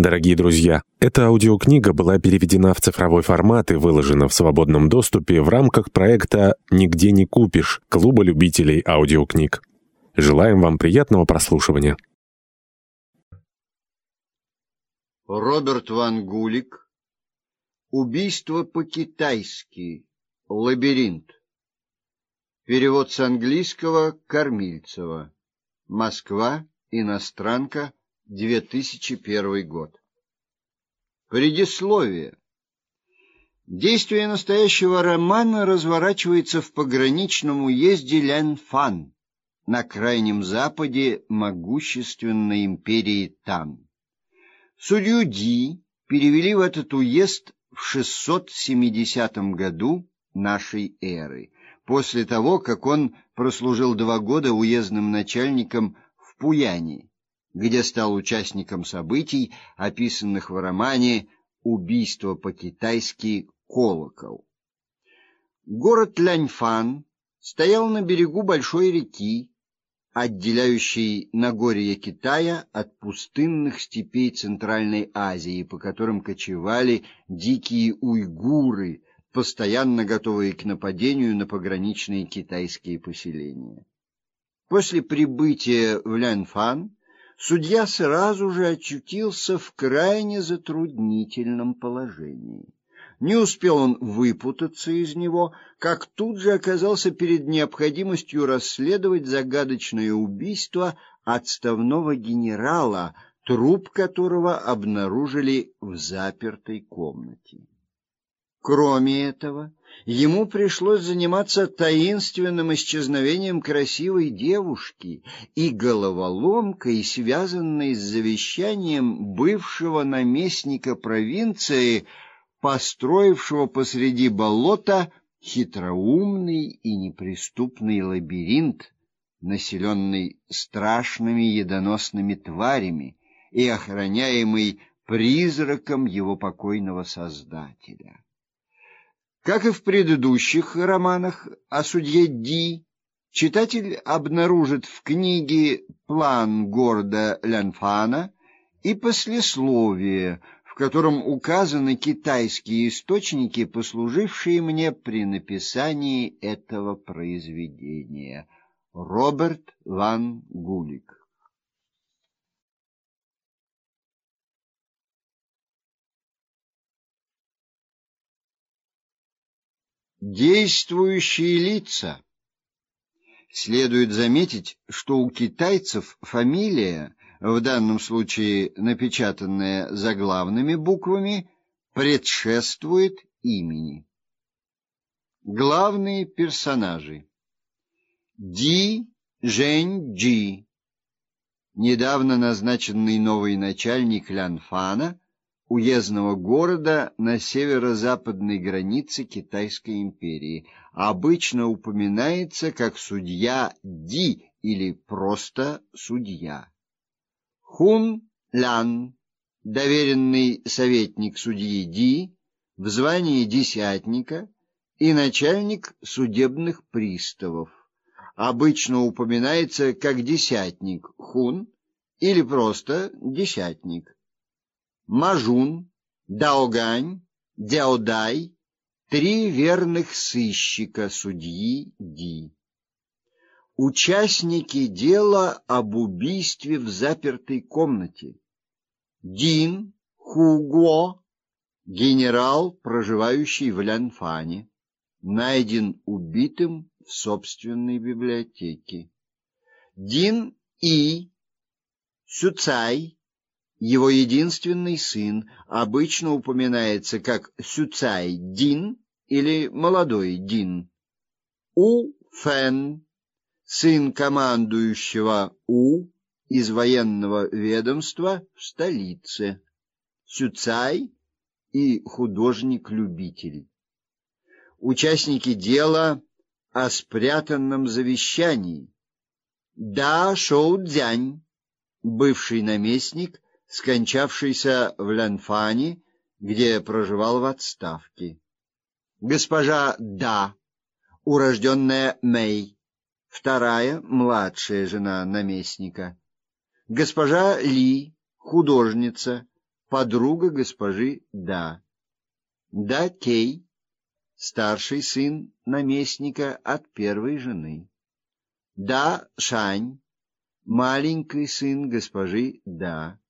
Дорогие друзья, эта аудиокнига была переведена в цифровой формат и выложена в свободном доступе в рамках проекта «Нигде не купишь» Клуба любителей аудиокниг. Желаем вам приятного прослушивания. Роберт Ван Гулик. Убийство по-китайски. Лабиринт. Перевод с английского Кормильцева. Москва. Иностранка. 2001 год. Предисловие. Действие настоящего романа разворачивается в пограничном уезде Лянфан на крайнем западе могущественной империи Тан. Судью Ди перевели в этот уезд в 670 году нашей эры, после того, как он прослужил два года уездным начальником в Пуяне где стал участником событий, описанных в романе «Убийство по-китайски. Колокол». Город Ляньфан стоял на берегу большой реки, отделяющей Нагорье Китая от пустынных степей Центральной Азии, по которым кочевали дикие уйгуры, постоянно готовые к нападению на пограничные китайские поселения. После прибытия в Ляньфан судья сразу же очутился в крайне затруднительном положении. Не успел он выпутаться из него, как тут же оказался перед необходимостью расследовать загадочное убийство отставного генерала, труп которого обнаружили в запертой комнате. Кроме этого, ему пришлось заниматься таинственным исчезновением красивой девушки и головоломкой, связанной с завещанием бывшего наместника провинции, построившего посреди болота хитроумный и неприступный лабиринт, населенный страшными ядоносными тварями и охраняемый призраком его покойного создателя. Как и в предыдущих романах о судье Ди, читатель обнаружит в книге план города Лянфана и послесловие, в котором указаны китайские источники, послужившие мне при написании этого произведения. Роберт Ван Гулик Действующие лица. Следует заметить, что у китайцев фамилия, в данном случае напечатанная заглавными буквами, предшествует имени. Главные персонажи. Ди Жень Джи, недавно назначенный новый начальник Лянфана, уездного города на северо-западной границе Китайской империи. Обычно упоминается как судья Ди или просто судья. Хун Лян, доверенный советник судьи Ди в звании десятника и начальник судебных приставов. Обычно упоминается как десятник Хун или просто десятник. Мажун, Даогань, Дяодай — три верных сыщика судьи Ди. Участники дела об убийстве в запертой комнате. Дин Хуго, генерал, проживающий в Лянфане, найден убитым в собственной библиотеке. Дин И Сюцай его единственный сын обычно упоминается как Сюцай Дин или молодой Дин. У Фэн, сын командующего У из военного ведомства в столице. Сюцай и художник-любитель. Участники дела о спрятанном завещании. Да Шоу Цзянь, бывший наместник скончавшийся в Лянфане, где проживал в отставке. Госпожа Да, урожденная Мэй, вторая, младшая жена наместника. Госпожа Ли, художница, подруга госпожи Да. Да Кей, старший сын наместника от первой жены. Да Шань, маленький сын госпожи Да.